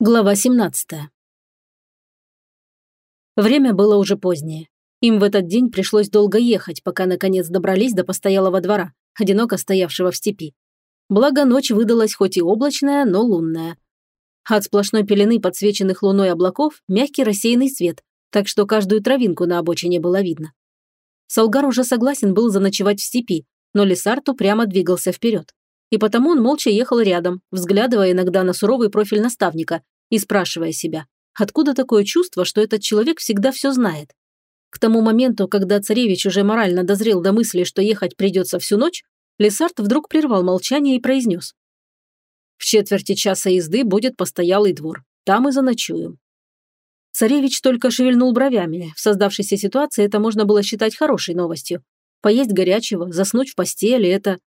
Глава 17. Время было уже позднее. Им в этот день пришлось долго ехать, пока наконец добрались до постоялого двора, одиноко стоявшего в степи. Благо ночь выдалась хоть и облачная, но лунная. От сплошной пелены подсвеченных луной облаков мягкий рассеянный свет, так что каждую травинку на обочине было видно. Солгар уже согласен был заночевать в степи, но Лесарту прямо двигался вперед. И потому он молча ехал рядом, взглядывая иногда на суровый профиль наставника и спрашивая себя, откуда такое чувство, что этот человек всегда все знает. К тому моменту, когда царевич уже морально дозрел до мысли, что ехать придется всю ночь, Лесард вдруг прервал молчание и произнес. «В четверти часа езды будет постоялый двор. Там и заночуем». Царевич только шевельнул бровями. В создавшейся ситуации это можно было считать хорошей новостью. Поесть горячего, заснуть в постели – это...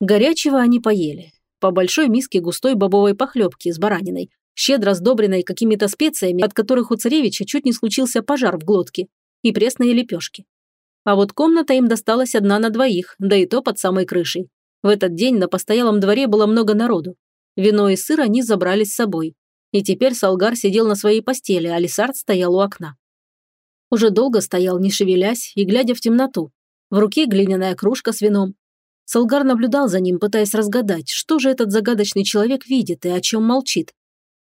Горячего они поели по большой миске густой бобовой похлебки с бараниной, щедро сдобренной какими-то специями, от которых у царевича чуть не случился пожар в глотке, и пресные лепешки. А вот комната им досталась одна на двоих, да и то под самой крышей. В этот день на постоялом дворе было много народу. Вино и сыр они забрали с собой. И теперь Салгар сидел на своей постели, а Лисард стоял у окна. Уже долго стоял, не шевелясь и глядя в темноту. В руке глиняная кружка с вином, Солгар наблюдал за ним, пытаясь разгадать, что же этот загадочный человек видит и о чем молчит.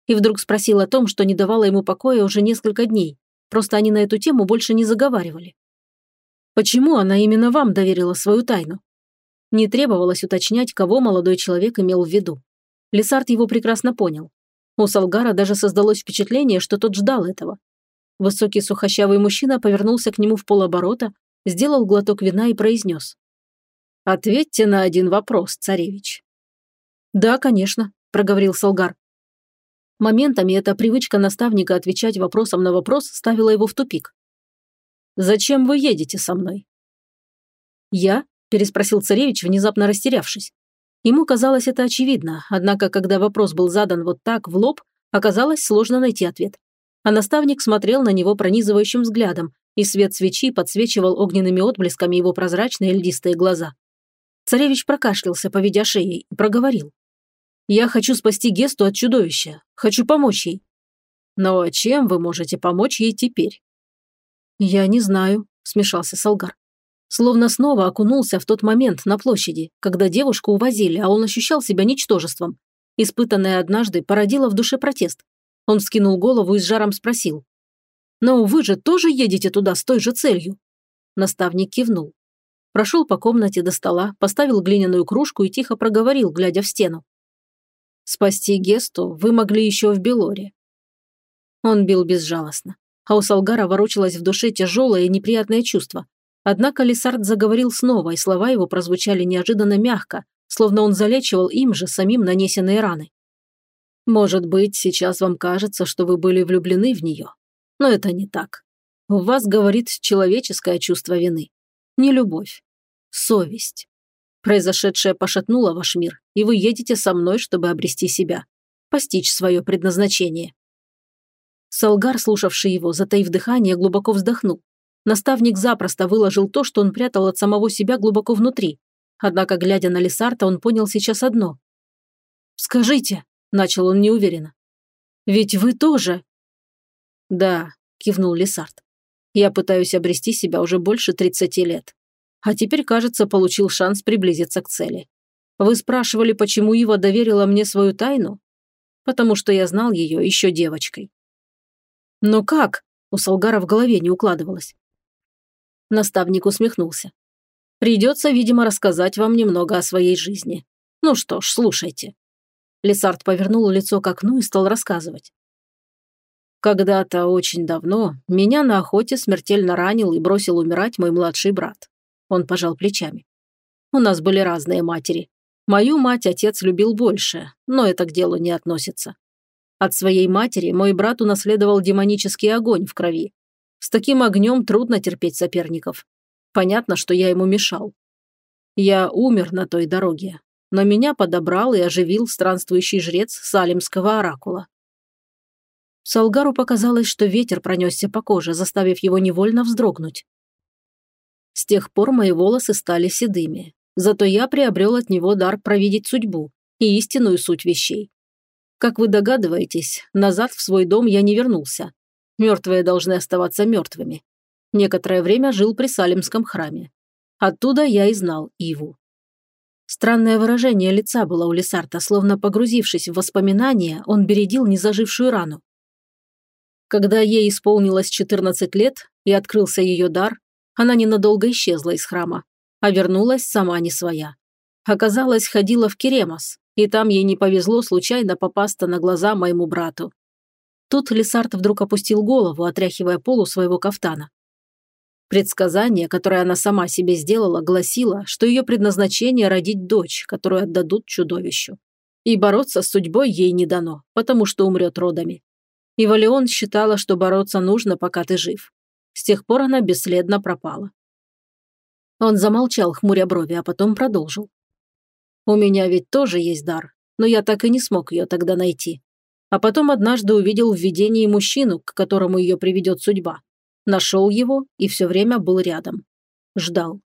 И вдруг спросил о том, что не давало ему покоя уже несколько дней. Просто они на эту тему больше не заговаривали. Почему она именно вам доверила свою тайну? Не требовалось уточнять, кого молодой человек имел в виду. Лесард его прекрасно понял. У Салгара даже создалось впечатление, что тот ждал этого. Высокий сухощавый мужчина повернулся к нему в полоборота, сделал глоток вина и произнес. Ответьте на один вопрос, царевич. Да, конечно, проговорил Солгар. Моментами эта привычка наставника отвечать вопросом на вопрос ставила его в тупик. «Зачем вы едете со мной?» «Я?» – переспросил царевич, внезапно растерявшись. Ему казалось это очевидно, однако, когда вопрос был задан вот так, в лоб, оказалось сложно найти ответ. А наставник смотрел на него пронизывающим взглядом, и свет свечи подсвечивал огненными отблесками его прозрачные льдистые глаза. Царевич прокашлялся, поведя шеей, и проговорил. «Я хочу спасти Гесту от чудовища. Хочу помочь ей». «Но чем вы можете помочь ей теперь?» «Я не знаю», – смешался Солгар. Словно снова окунулся в тот момент на площади, когда девушку увозили, а он ощущал себя ничтожеством. Испытанное однажды породило в душе протест. Он вскинул голову и с жаром спросил. «Но вы же тоже едете туда с той же целью?» Наставник кивнул. Прошел по комнате до стола, поставил глиняную кружку и тихо проговорил, глядя в стену. «Спасти Гесту вы могли еще в Белоре». Он бил безжалостно, а у Салгара ворочалось в душе тяжелое и неприятное чувство. Однако Лисард заговорил снова, и слова его прозвучали неожиданно мягко, словно он залечивал им же самим нанесенные раны. «Может быть, сейчас вам кажется, что вы были влюблены в нее, но это не так. У вас говорит человеческое чувство вины, не любовь совесть. Произошедшее пошатнуло ваш мир, и вы едете со мной, чтобы обрести себя, постичь свое предназначение». Салгар, слушавший его, затаив дыхание, глубоко вздохнул. Наставник запросто выложил то, что он прятал от самого себя глубоко внутри. Однако, глядя на Лесарта, он понял сейчас одно. «Скажите», – начал он неуверенно, – «ведь вы тоже...» «Да», – кивнул Лесарт. «Я пытаюсь обрести себя уже больше тридцати лет а теперь, кажется, получил шанс приблизиться к цели. Вы спрашивали, почему Ива доверила мне свою тайну? Потому что я знал ее еще девочкой. Но как? У Салгара в голове не укладывалось. Наставник усмехнулся. Придется, видимо, рассказать вам немного о своей жизни. Ну что ж, слушайте. Лесард повернул лицо к окну и стал рассказывать. Когда-то очень давно меня на охоте смертельно ранил и бросил умирать мой младший брат. Он пожал плечами. У нас были разные матери. Мою мать отец любил больше, но это к делу не относится. От своей матери мой брат унаследовал демонический огонь в крови. С таким огнем трудно терпеть соперников. Понятно, что я ему мешал. Я умер на той дороге, но меня подобрал и оживил странствующий жрец Салимского оракула. Салгару показалось, что ветер пронесся по коже, заставив его невольно вздрогнуть. С тех пор мои волосы стали седыми. Зато я приобрел от него дар провидеть судьбу и истинную суть вещей. Как вы догадываетесь, назад в свой дом я не вернулся. Мертвые должны оставаться мертвыми. Некоторое время жил при Салимском храме. Оттуда я и знал Иву. Странное выражение лица было у Лесарта, словно погрузившись в воспоминания, он бередил незажившую рану. Когда ей исполнилось 14 лет и открылся ее дар, она ненадолго исчезла из храма, а вернулась сама не своя. Оказалось, ходила в Керемос, и там ей не повезло случайно попасться на глаза моему брату. Тут Лесарт вдруг опустил голову, отряхивая полу своего кафтана. Предсказание, которое она сама себе сделала, гласило, что ее предназначение – родить дочь, которую отдадут чудовищу. И бороться с судьбой ей не дано, потому что умрет родами. И Валион считала, что бороться нужно, пока ты жив. С тех пор она бесследно пропала. Он замолчал, хмуря брови, а потом продолжил. «У меня ведь тоже есть дар, но я так и не смог ее тогда найти. А потом однажды увидел в видении мужчину, к которому ее приведет судьба. Нашел его и все время был рядом. Ждал.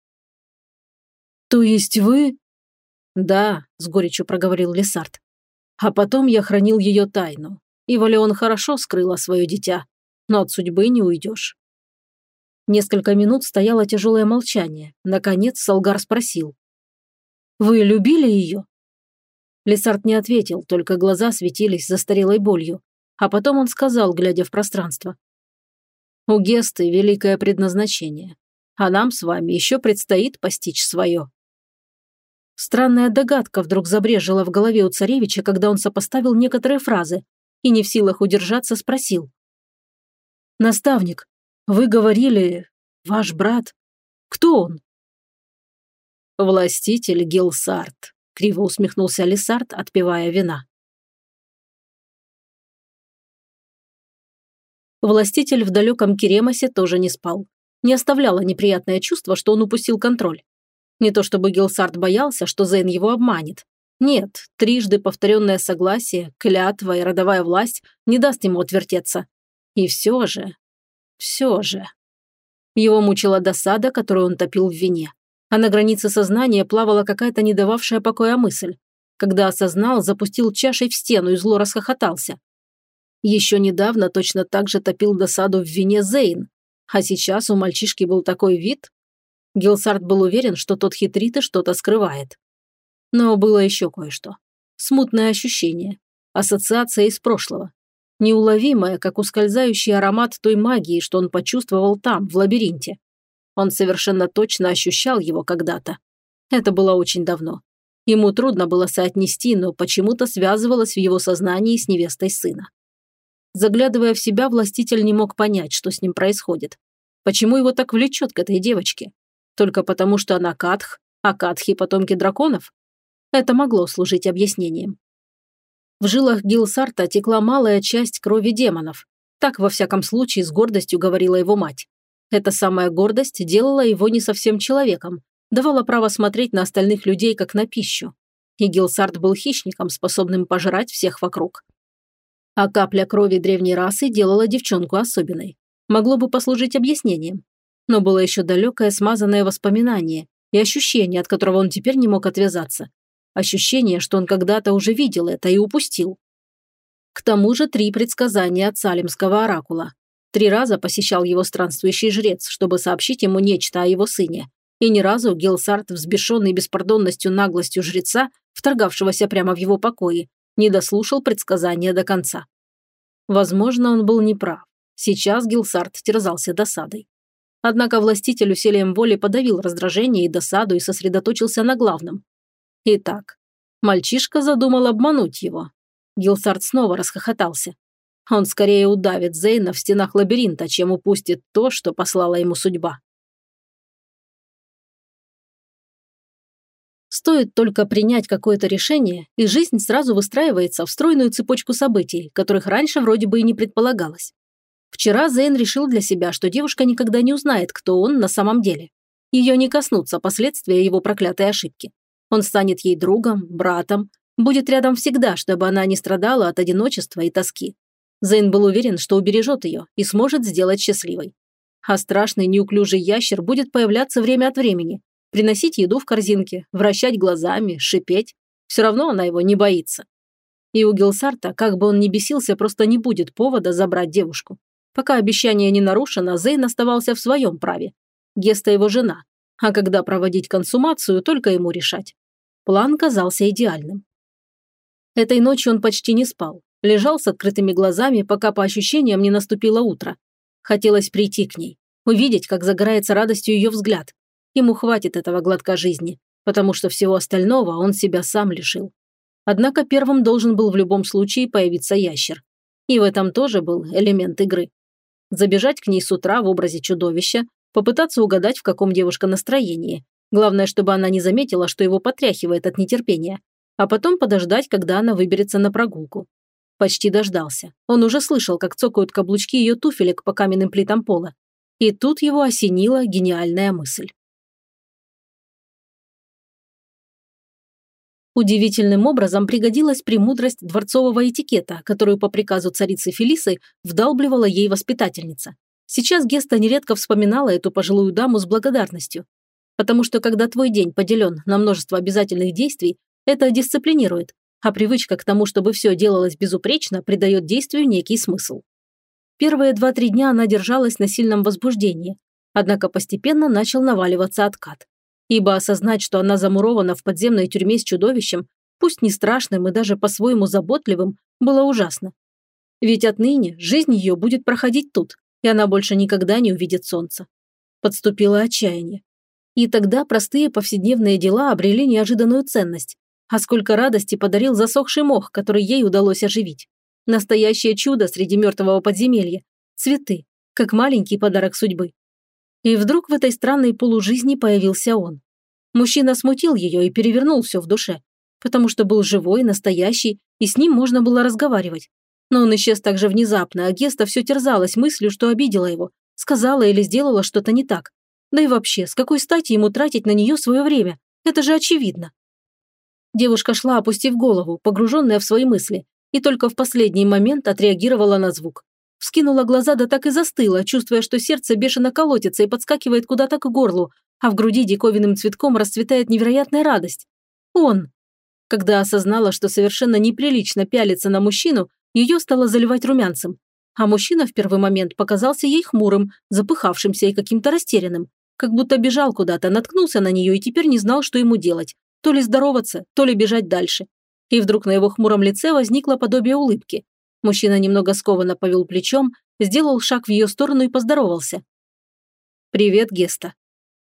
«То есть вы...» «Да», – с горечью проговорил Лесард. «А потом я хранил ее тайну, и Валеон хорошо скрыла свое дитя, но от судьбы не уйдешь». Несколько минут стояло тяжелое молчание. Наконец Салгар спросил. «Вы любили ее?» Лесард не ответил, только глаза светились застарелой болью. А потом он сказал, глядя в пространство. У Гесты великое предназначение, а нам с вами еще предстоит постичь свое. Странная догадка вдруг забрежила в голове у царевича, когда он сопоставил некоторые фразы и не в силах удержаться спросил. «Наставник, вы говорили, ваш брат, кто он?» «Властитель Гилсарт», — криво усмехнулся Лисард, отпивая вина. Властитель в далеком Керемосе тоже не спал. Не оставляло неприятное чувство, что он упустил контроль. Не то чтобы Гилсарт боялся, что Зейн его обманет. Нет, трижды повторенное согласие, клятва и родовая власть не даст ему отвертеться. И все же... Все же... Его мучила досада, которую он топил в вине. А на границе сознания плавала какая-то не дававшая покоя мысль. Когда осознал, запустил чашей в стену и зло расхохотался. Еще недавно точно так же топил досаду в вине Зейн, а сейчас у мальчишки был такой вид. Гилсарт был уверен, что тот хитрит и что-то скрывает. Но было еще кое-что. Смутное ощущение. Ассоциация из прошлого. Неуловимое, как ускользающий аромат той магии, что он почувствовал там, в лабиринте. Он совершенно точно ощущал его когда-то. Это было очень давно. Ему трудно было соотнести, но почему-то связывалось в его сознании с невестой сына. Заглядывая в себя, властитель не мог понять, что с ним происходит. Почему его так влечет к этой девочке? Только потому, что она катх, а катхи – потомки драконов? Это могло служить объяснением. В жилах Гилсарта текла малая часть крови демонов. Так, во всяком случае, с гордостью говорила его мать. Эта самая гордость делала его не совсем человеком, давала право смотреть на остальных людей как на пищу. И Гилсарт был хищником, способным пожрать всех вокруг. А капля крови древней расы делала девчонку особенной. Могло бы послужить объяснением. Но было еще далекое смазанное воспоминание и ощущение, от которого он теперь не мог отвязаться. Ощущение, что он когда-то уже видел это и упустил. К тому же три предсказания от Салимского оракула. Три раза посещал его странствующий жрец, чтобы сообщить ему нечто о его сыне. И ни разу Гилсарт, взбешенный беспардонностью наглостью жреца, вторгавшегося прямо в его покои, не дослушал предсказания до конца. Возможно, он был неправ. Сейчас Гилсарт терзался досадой. Однако властитель усилием воли подавил раздражение и досаду и сосредоточился на главном. Итак, мальчишка задумал обмануть его. Гилсарт снова расхохотался. Он скорее удавит Зейна в стенах лабиринта, чем упустит то, что послала ему судьба. Стоит только принять какое-то решение, и жизнь сразу выстраивается в стройную цепочку событий, которых раньше вроде бы и не предполагалось. Вчера Зейн решил для себя, что девушка никогда не узнает, кто он на самом деле. Ее не коснутся последствия его проклятой ошибки. Он станет ей другом, братом, будет рядом всегда, чтобы она не страдала от одиночества и тоски. Зейн был уверен, что убережет ее и сможет сделать счастливой. А страшный неуклюжий ящер будет появляться время от времени, приносить еду в корзинке, вращать глазами, шипеть. Все равно она его не боится. И у Гилсарта, как бы он ни бесился, просто не будет повода забрать девушку. Пока обещание не нарушено, Зейн оставался в своем праве. Геста его жена. А когда проводить консумацию, только ему решать. План казался идеальным. Этой ночью он почти не спал. Лежал с открытыми глазами, пока по ощущениям не наступило утро. Хотелось прийти к ней, увидеть, как загорается радостью ее взгляд. Ему хватит этого глотка жизни, потому что всего остального он себя сам лишил. Однако первым должен был в любом случае появиться ящер. И в этом тоже был элемент игры. Забежать к ней с утра в образе чудовища, попытаться угадать, в каком девушка настроении. Главное, чтобы она не заметила, что его потряхивает от нетерпения. А потом подождать, когда она выберется на прогулку. Почти дождался. Он уже слышал, как цокают каблучки ее туфелек по каменным плитам пола. И тут его осенила гениальная мысль. Удивительным образом пригодилась премудрость дворцового этикета, которую по приказу царицы Фелисы вдалбливала ей воспитательница. Сейчас Геста нередко вспоминала эту пожилую даму с благодарностью. Потому что когда твой день поделен на множество обязательных действий, это дисциплинирует, а привычка к тому, чтобы все делалось безупречно, придает действию некий смысл. Первые два-три дня она держалась на сильном возбуждении, однако постепенно начал наваливаться откат ибо осознать, что она замурована в подземной тюрьме с чудовищем, пусть не страшным и даже по-своему заботливым, было ужасно. Ведь отныне жизнь ее будет проходить тут, и она больше никогда не увидит солнца. Подступило отчаяние. И тогда простые повседневные дела обрели неожиданную ценность. А сколько радости подарил засохший мох, который ей удалось оживить. Настоящее чудо среди мертвого подземелья. Цветы, как маленький подарок судьбы. И вдруг в этой странной полужизни появился он. Мужчина смутил ее и перевернул все в душе, потому что был живой, настоящий, и с ним можно было разговаривать. Но он исчез так же внезапно, а Геста все терзалась мыслью, что обидела его, сказала или сделала что-то не так. Да и вообще, с какой стати ему тратить на нее свое время? Это же очевидно. Девушка шла, опустив голову, погруженная в свои мысли, и только в последний момент отреагировала на звук. Вскинула глаза, да так и застыла, чувствуя, что сердце бешено колотится и подскакивает куда-то к горлу, а в груди диковинным цветком расцветает невероятная радость. Он. Когда осознала, что совершенно неприлично пялиться на мужчину, ее стало заливать румянцем. А мужчина в первый момент показался ей хмурым, запыхавшимся и каким-то растерянным. Как будто бежал куда-то, наткнулся на нее и теперь не знал, что ему делать. То ли здороваться, то ли бежать дальше. И вдруг на его хмуром лице возникло подобие улыбки. Мужчина немного скованно повел плечом, сделал шаг в ее сторону и поздоровался. «Привет, Геста».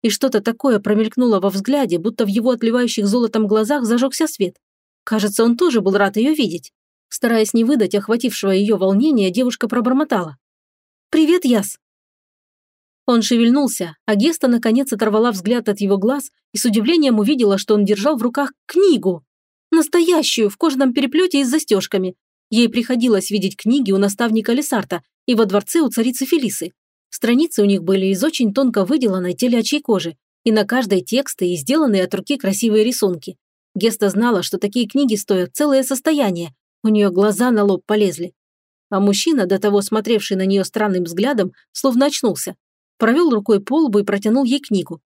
И что-то такое промелькнуло во взгляде, будто в его отливающих золотом глазах зажегся свет. Кажется, он тоже был рад ее видеть. Стараясь не выдать охватившего ее волнения, девушка пробормотала. «Привет, Яс». Он шевельнулся, а Геста наконец оторвала взгляд от его глаз и с удивлением увидела, что он держал в руках книгу. Настоящую, в кожаном переплете и с застежками, Ей приходилось видеть книги у наставника Лесарта и во дворце у царицы Фелисы. Страницы у них были из очень тонко выделанной телячьей кожи, и на каждой тексты и сделанные от руки красивые рисунки. Геста знала, что такие книги стоят целое состояние, у нее глаза на лоб полезли. А мужчина, до того смотревший на нее странным взглядом, словно очнулся. Провел рукой по лбу и протянул ей книгу.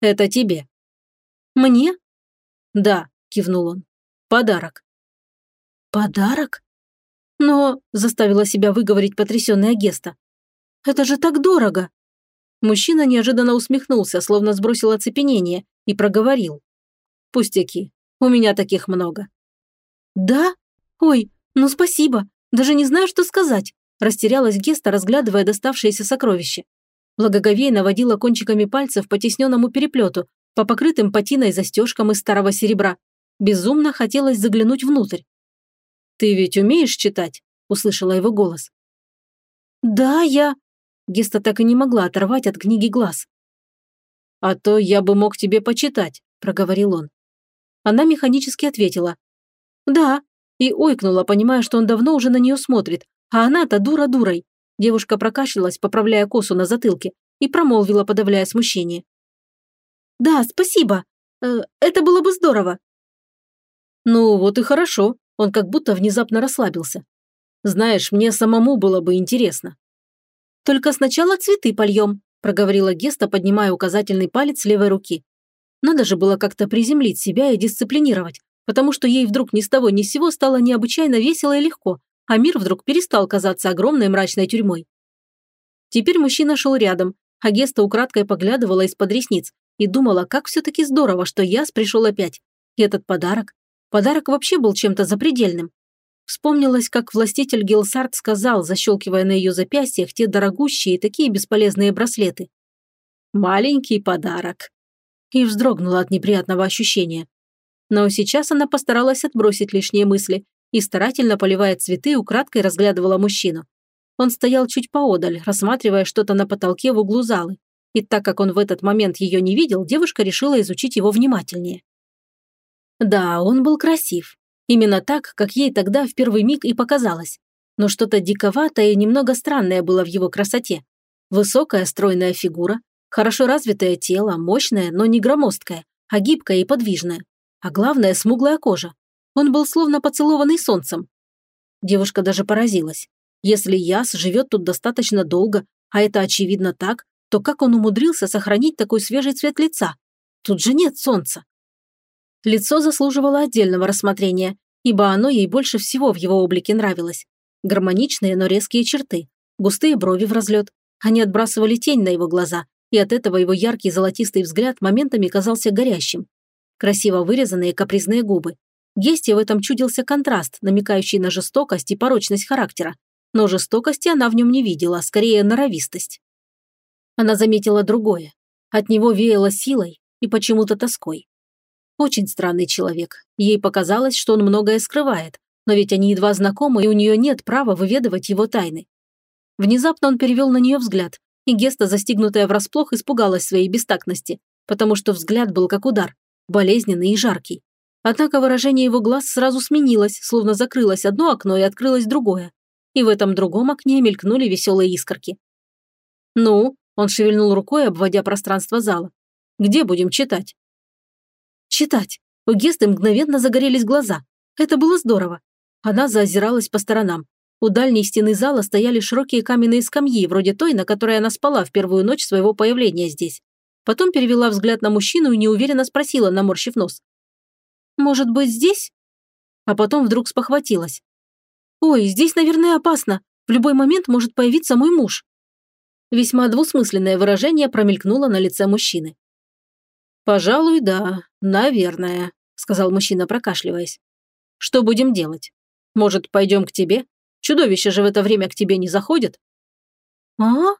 «Это тебе». «Мне?» «Да», – кивнул он. «Подарок». «Подарок? Но...» – заставила себя выговорить потрясенная Геста. «Это же так дорого!» Мужчина неожиданно усмехнулся, словно сбросил оцепенение, и проговорил. «Пустяки. У меня таких много». «Да? Ой, ну спасибо. Даже не знаю, что сказать», – растерялась Геста, разглядывая доставшееся сокровище. Благоговейно водила кончиками пальцев по тесненному переплету, по покрытым патиной застежкам из старого серебра. Безумно хотелось заглянуть внутрь. «Ты ведь умеешь читать?» – услышала его голос. «Да, я...» Геста так и не могла оторвать от книги глаз. «А то я бы мог тебе почитать», – проговорил он. Она механически ответила. «Да», и ойкнула, понимая, что он давно уже на нее смотрит, а она-то дура дурой. Девушка прокашлялась, поправляя косу на затылке, и промолвила, подавляя смущение. «Да, спасибо. Э, это было бы здорово». «Ну, вот и хорошо», он как будто внезапно расслабился. «Знаешь, мне самому было бы интересно». «Только сначала цветы польем», – проговорила Геста, поднимая указательный палец левой руки. Надо же было как-то приземлить себя и дисциплинировать, потому что ей вдруг ни с того ни с сего стало необычайно весело и легко, а мир вдруг перестал казаться огромной мрачной тюрьмой. Теперь мужчина шел рядом, а Геста украдкой поглядывала из-под ресниц и думала, как все-таки здорово, что Яс пришел опять. И этот подарок. Подарок вообще был чем-то запредельным. Вспомнилось, как властитель Гилсарт сказал, защелкивая на ее запястьях те дорогущие и такие бесполезные браслеты. «Маленький подарок». И вздрогнула от неприятного ощущения. Но сейчас она постаралась отбросить лишние мысли и, старательно поливая цветы, украдкой разглядывала мужчину. Он стоял чуть поодаль, рассматривая что-то на потолке в углу залы. И так как он в этот момент ее не видел, девушка решила изучить его внимательнее. Да, он был красив. Именно так, как ей тогда в первый миг и показалось. Но что-то диковатое и немного странное было в его красоте. Высокая стройная фигура, хорошо развитое тело, мощное, но не громоздкое, а гибкое и подвижное. А главное, смуглая кожа. Он был словно поцелованный солнцем. Девушка даже поразилась. Если Яс живет тут достаточно долго, а это очевидно так, то как он умудрился сохранить такой свежий цвет лица? Тут же нет солнца. Лицо заслуживало отдельного рассмотрения, ибо оно ей больше всего в его облике нравилось. Гармоничные, но резкие черты, густые брови в разлет. Они отбрасывали тень на его глаза, и от этого его яркий золотистый взгляд моментами казался горящим. Красиво вырезанные капризные губы. Гесте в этом чудился контраст, намекающий на жестокость и порочность характера но жестокости она в нем не видела, скорее норовистость. Она заметила другое. От него веяло силой и почему-то тоской. Очень странный человек. Ей показалось, что он многое скрывает, но ведь они едва знакомы, и у нее нет права выведывать его тайны. Внезапно он перевел на нее взгляд, и Геста, застигнутая врасплох, испугалась своей бестактности, потому что взгляд был как удар, болезненный и жаркий. Однако выражение его глаз сразу сменилось, словно закрылось одно окно и открылось другое и в этом другом окне мелькнули веселые искорки. «Ну?» – он шевельнул рукой, обводя пространство зала. «Где будем читать?» «Читать!» У Гесты мгновенно загорелись глаза. Это было здорово. Она заозиралась по сторонам. У дальней стены зала стояли широкие каменные скамьи, вроде той, на которой она спала в первую ночь своего появления здесь. Потом перевела взгляд на мужчину и неуверенно спросила, наморщив нос. «Может быть, здесь?» А потом вдруг спохватилась. «Ой, здесь, наверное, опасно. В любой момент может появиться мой муж». Весьма двусмысленное выражение промелькнуло на лице мужчины. «Пожалуй, да, наверное», – сказал мужчина, прокашливаясь. «Что будем делать? Может, пойдем к тебе? Чудовище же в это время к тебе не заходит?» «А?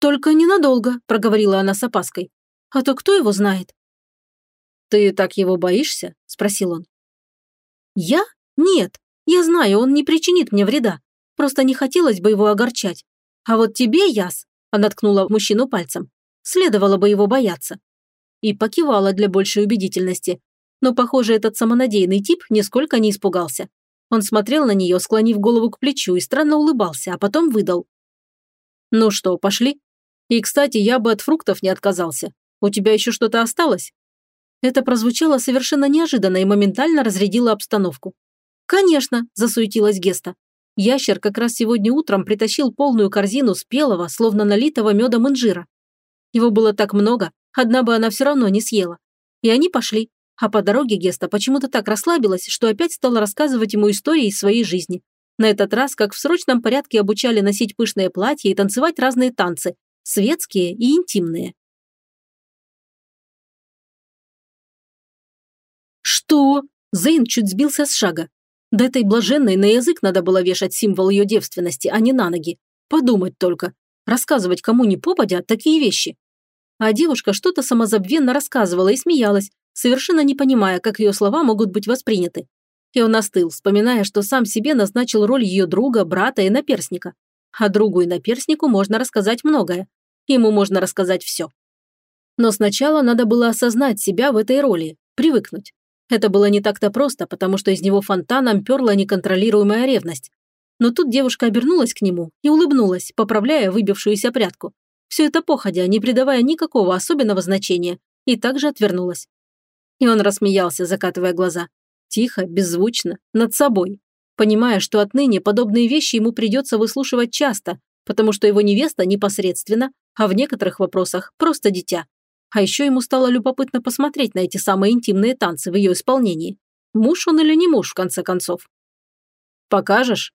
Только ненадолго», – проговорила она с опаской. «А то кто его знает?» «Ты так его боишься?» – спросил он. «Я? Нет. Я знаю, он не причинит мне вреда. Просто не хотелось бы его огорчать. А вот тебе, Яс, она ткнула мужчину пальцем, следовало бы его бояться. И покивала для большей убедительности. Но, похоже, этот самонадеянный тип нисколько не испугался. Он смотрел на нее, склонив голову к плечу, и странно улыбался, а потом выдал. «Ну что, пошли? И, кстати, я бы от фруктов не отказался. У тебя еще что-то осталось?» Это прозвучало совершенно неожиданно и моментально разрядило обстановку. «Конечно», – засуетилась Геста. Ящер как раз сегодня утром притащил полную корзину спелого, словно налитого медом инжира. Его было так много, одна бы она все равно не съела. И они пошли. А по дороге Геста почему-то так расслабилась, что опять стала рассказывать ему истории из своей жизни. На этот раз, как в срочном порядке обучали носить пышные платья и танцевать разные танцы, светские и интимные. «Что?» Зейн чуть сбился с шага. Да этой блаженной на язык надо было вешать символ ее девственности, а не на ноги. Подумать только. Рассказывать кому ни попадя такие вещи. А девушка что-то самозабвенно рассказывала и смеялась, совершенно не понимая, как ее слова могут быть восприняты. И он остыл, вспоминая, что сам себе назначил роль ее друга, брата и наперсника. А другу и наперснику можно рассказать многое. Ему можно рассказать все. Но сначала надо было осознать себя в этой роли, привыкнуть. Это было не так-то просто, потому что из него фонтаном перла неконтролируемая ревность. Но тут девушка обернулась к нему и улыбнулась, поправляя выбившуюся прядку. Все это походя, не придавая никакого особенного значения, и также отвернулась. И он рассмеялся, закатывая глаза. Тихо, беззвучно, над собой. Понимая, что отныне подобные вещи ему придется выслушивать часто, потому что его невеста непосредственно, а в некоторых вопросах просто дитя. А еще ему стало любопытно посмотреть на эти самые интимные танцы в ее исполнении. Муж он или не муж, в конце концов? Покажешь?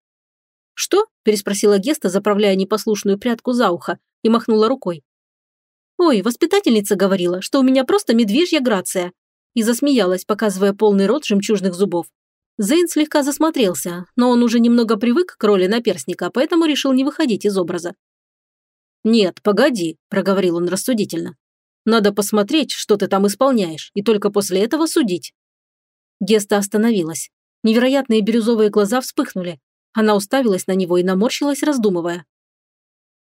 Что? переспросила Геста, заправляя непослушную прядку за ухо, и махнула рукой. «Ой, воспитательница говорила, что у меня просто медвежья грация». И засмеялась, показывая полный рот жемчужных зубов. Зейн слегка засмотрелся, но он уже немного привык к роли наперсника, поэтому решил не выходить из образа. «Нет, погоди», – проговорил он рассудительно. «Надо посмотреть, что ты там исполняешь, и только после этого судить». Геста остановилась. Невероятные бирюзовые глаза вспыхнули. Она уставилась на него и наморщилась, раздумывая.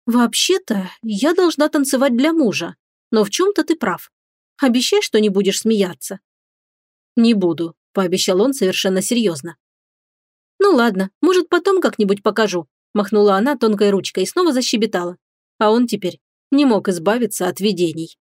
«Вообще-то, я должна танцевать для мужа, но в чем-то ты прав. Обещай, что не будешь смеяться». «Не буду», – пообещал он совершенно серьезно. «Ну ладно, может, потом как-нибудь покажу», – махнула она тонкой ручкой и снова защебетала. А он теперь не мог избавиться от видений.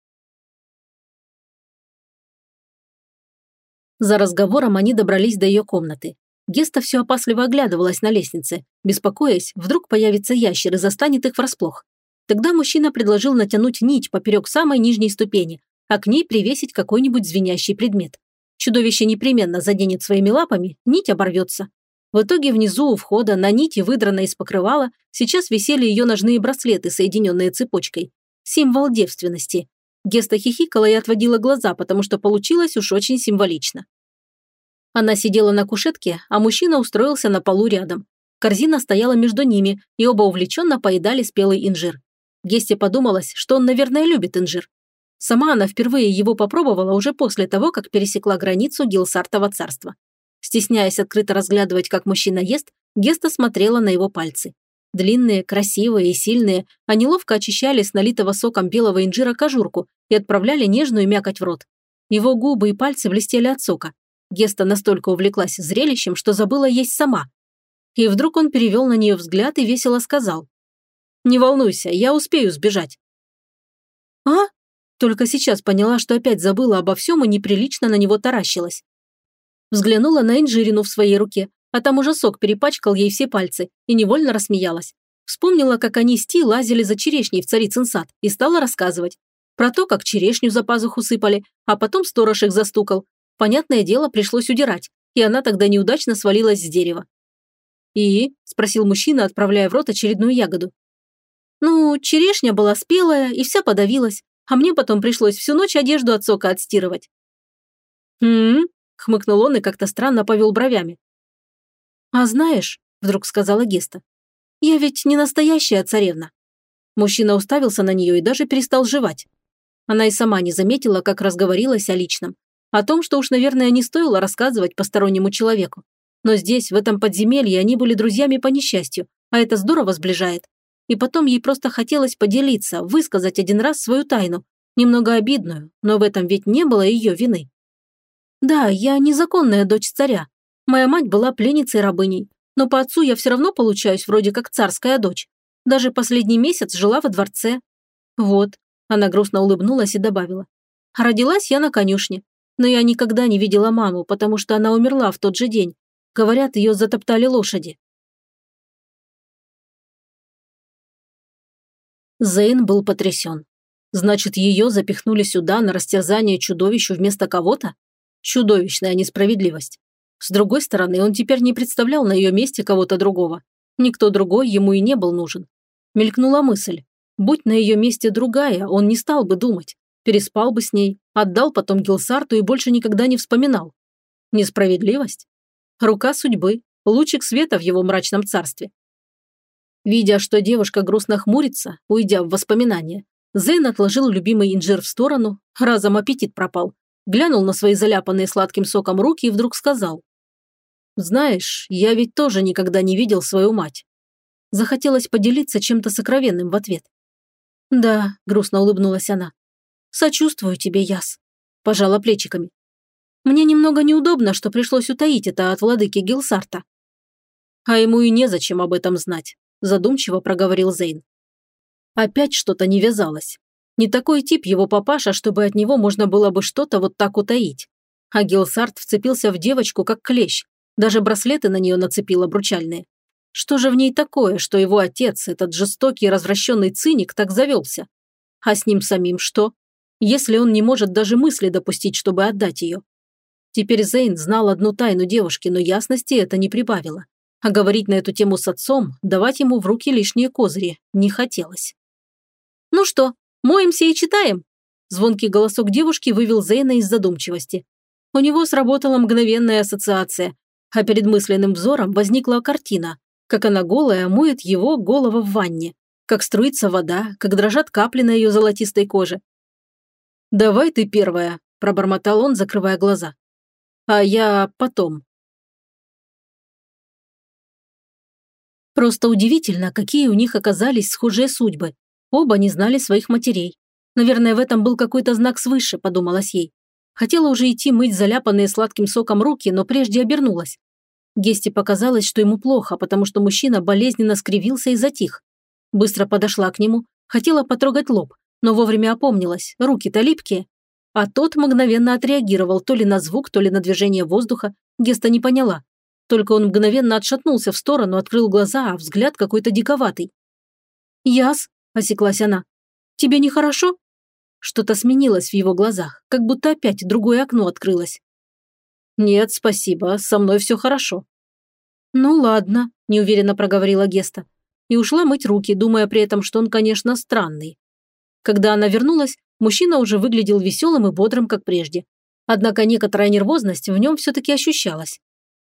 За разговором они добрались до ее комнаты. Геста все опасливо оглядывалась на лестнице, беспокоясь, вдруг появится ящер и застанет их врасплох. Тогда мужчина предложил натянуть нить поперек самой нижней ступени, а к ней привесить какой-нибудь звенящий предмет. Чудовище непременно заденет своими лапами, нить оборвется. В итоге внизу у входа на нити, выдранной из покрывала, сейчас висели ее ножные браслеты, соединенные цепочкой. Символ девственности. Геста хихикала и отводила глаза, потому что получилось уж очень символично. Она сидела на кушетке, а мужчина устроился на полу рядом. Корзина стояла между ними, и оба увлеченно поедали спелый инжир. Гесте подумалось, что он, наверное, любит инжир. Сама она впервые его попробовала уже после того, как пересекла границу Гилсартова царства. Стесняясь открыто разглядывать, как мужчина ест, Геста смотрела на его пальцы. Длинные, красивые и сильные, они ловко очищали с налитого соком белого инжира кожурку и отправляли нежную мякоть в рот. Его губы и пальцы блестели от сока. Геста настолько увлеклась зрелищем, что забыла есть сама. И вдруг он перевел на нее взгляд и весело сказал. «Не волнуйся, я успею сбежать». «А?» Только сейчас поняла, что опять забыла обо всем и неприлично на него таращилась. Взглянула на инжирину в своей руке, а там уже сок перепачкал ей все пальцы и невольно рассмеялась. Вспомнила, как они с Ти лазили за черешней в царицын сад и стала рассказывать. Про то, как черешню за пазуху сыпали, а потом сторож их застукал, Понятное дело, пришлось удирать, и она тогда неудачно свалилась с дерева. «И?» – спросил мужчина, отправляя в рот очередную ягоду. «Ну, черешня была спелая и вся подавилась, а мне потом пришлось всю ночь одежду от сока отстирывать». «Хм?» – хмыкнул он и как-то странно повел бровями. «А знаешь», – вдруг сказала Геста, – «я ведь не настоящая царевна». Мужчина уставился на нее и даже перестал жевать. Она и сама не заметила, как разговорилась о личном, о том, что уж, наверное, не стоило рассказывать постороннему человеку. Но здесь, в этом подземелье, они были друзьями по несчастью, а это здорово сближает. И потом ей просто хотелось поделиться, высказать один раз свою тайну, немного обидную, но в этом ведь не было ее вины. Да, я незаконная дочь царя. Моя мать была пленницей-рабыней, но по отцу я все равно получаюсь вроде как царская дочь. Даже последний месяц жила во дворце. Вот, она грустно улыбнулась и добавила. Родилась я на конюшне, но я никогда не видела маму, потому что она умерла в тот же день. Говорят, ее затоптали лошади. Зейн был потрясен. Значит, ее запихнули сюда на растерзание чудовищу вместо кого-то? Чудовищная несправедливость. С другой стороны, он теперь не представлял на ее месте кого-то другого. Никто другой ему и не был нужен. Мелькнула мысль. Будь на ее месте другая, он не стал бы думать. Переспал бы с ней, отдал потом Гилсарту и больше никогда не вспоминал. Несправедливость? Рука судьбы, лучик света в его мрачном царстве. Видя, что девушка грустно хмурится, уйдя в воспоминания, Зейн отложил любимый инжир в сторону, разом аппетит пропал, глянул на свои заляпанные сладким соком руки и вдруг сказал. «Знаешь, я ведь тоже никогда не видел свою мать». Захотелось поделиться чем-то сокровенным в ответ. «Да», – грустно улыбнулась она, «Сочувствую тебе, Яс», – пожала плечиками. «Мне немного неудобно, что пришлось утаить это от владыки Гилсарта». «А ему и незачем об этом знать», – задумчиво проговорил Зейн. Опять что-то не вязалось. Не такой тип его папаша, чтобы от него можно было бы что-то вот так утаить. А Гилсарт вцепился в девочку, как клещ. Даже браслеты на нее нацепил обручальные. Что же в ней такое, что его отец, этот жестокий развращенный циник, так завелся? А с ним самим что? если он не может даже мысли допустить, чтобы отдать ее. Теперь Зейн знал одну тайну девушки, но ясности это не прибавило. А говорить на эту тему с отцом, давать ему в руки лишние козыри, не хотелось. «Ну что, моемся и читаем?» Звонкий голосок девушки вывел Зейна из задумчивости. У него сработала мгновенная ассоциация, а перед мысленным взором возникла картина, как она голая моет его голову в ванне, как струится вода, как дрожат капли на ее золотистой коже. «Давай ты первая», – пробормотал он, закрывая глаза. «А я потом». Просто удивительно, какие у них оказались схожие судьбы. Оба не знали своих матерей. Наверное, в этом был какой-то знак свыше, подумалось ей. Хотела уже идти мыть заляпанные сладким соком руки, но прежде обернулась. Гесте показалось, что ему плохо, потому что мужчина болезненно скривился и затих. Быстро подошла к нему, хотела потрогать лоб, но вовремя опомнилась, руки-то липкие. А тот мгновенно отреагировал то ли на звук, то ли на движение воздуха, Геста не поняла. Только он мгновенно отшатнулся в сторону, открыл глаза, а взгляд какой-то диковатый. «Яс», – осеклась она, – «тебе нехорошо?» Что-то сменилось в его глазах, как будто опять другое окно открылось. «Нет, спасибо, со мной все хорошо». «Ну ладно», – неуверенно проговорила Геста. И ушла мыть руки, думая при этом, что он, конечно, странный. Когда она вернулась, мужчина уже выглядел веселым и бодрым, как прежде. Однако некоторая нервозность в нем все-таки ощущалась.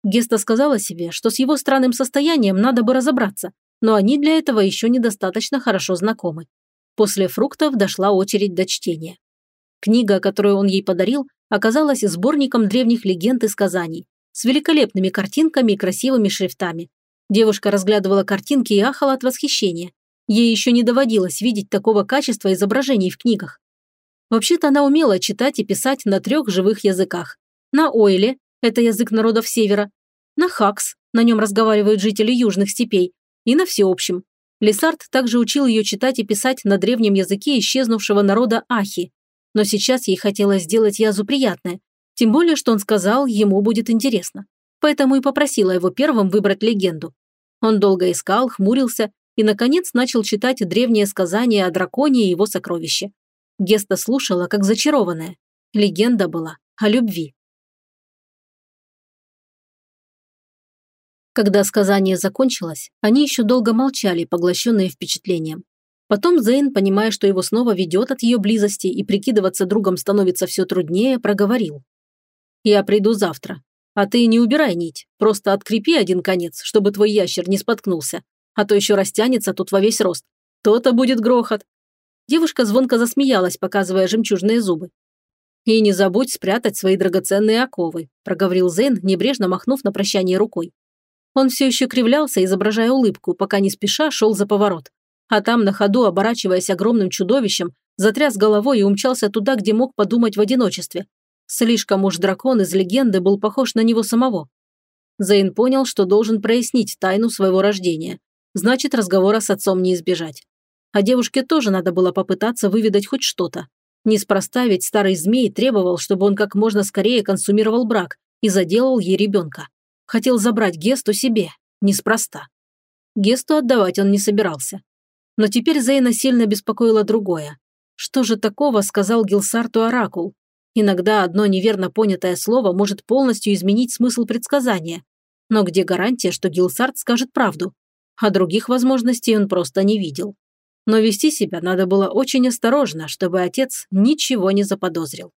Геста сказала себе, что с его странным состоянием надо бы разобраться, но они для этого еще недостаточно хорошо знакомы. После фруктов дошла очередь до чтения. Книга, которую он ей подарил, оказалась сборником древних легенд и сказаний, с великолепными картинками и красивыми шрифтами. Девушка разглядывала картинки и ахала от восхищения. Ей еще не доводилось видеть такого качества изображений в книгах. Вообще-то она умела читать и писать на трех живых языках. На ойле, это язык народов Севера, на хакс, на нем разговаривают жители южных степей, и на всеобщем, Лесард также учил ее читать и писать на древнем языке исчезнувшего народа Ахи. Но сейчас ей хотелось сделать Язу приятное. Тем более, что он сказал, ему будет интересно. Поэтому и попросила его первым выбрать легенду. Он долго искал, хмурился и, наконец, начал читать древнее сказание о драконе и его сокровище. Геста слушала, как зачарованная. Легенда была о любви. Когда сказание закончилось, они еще долго молчали, поглощенные впечатлением. Потом Зейн, понимая, что его снова ведет от ее близости и прикидываться другом становится все труднее, проговорил. «Я приду завтра. А ты не убирай нить, просто открепи один конец, чтобы твой ящер не споткнулся, а то еще растянется тут во весь рост. То-то будет грохот». Девушка звонко засмеялась, показывая жемчужные зубы. «И не забудь спрятать свои драгоценные оковы», проговорил Зейн, небрежно махнув на прощание рукой. Он все еще кривлялся, изображая улыбку, пока не спеша шел за поворот. А там, на ходу, оборачиваясь огромным чудовищем, затряс головой и умчался туда, где мог подумать в одиночестве. Слишком уж дракон из легенды был похож на него самого. Зейн понял, что должен прояснить тайну своего рождения. Значит, разговора с отцом не избежать. А девушке тоже надо было попытаться выведать хоть что-то. Неспроста ведь старый змей требовал, чтобы он как можно скорее консумировал брак и заделал ей ребенка. Хотел забрать Гесту себе, неспроста. Гесту отдавать он не собирался. Но теперь Зейна сильно беспокоило другое. Что же такого сказал Гилсарту Оракул? Иногда одно неверно понятое слово может полностью изменить смысл предсказания. Но где гарантия, что Гилсарт скажет правду? А других возможностей он просто не видел. Но вести себя надо было очень осторожно, чтобы отец ничего не заподозрил.